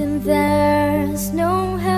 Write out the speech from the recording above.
Imagine there's no help.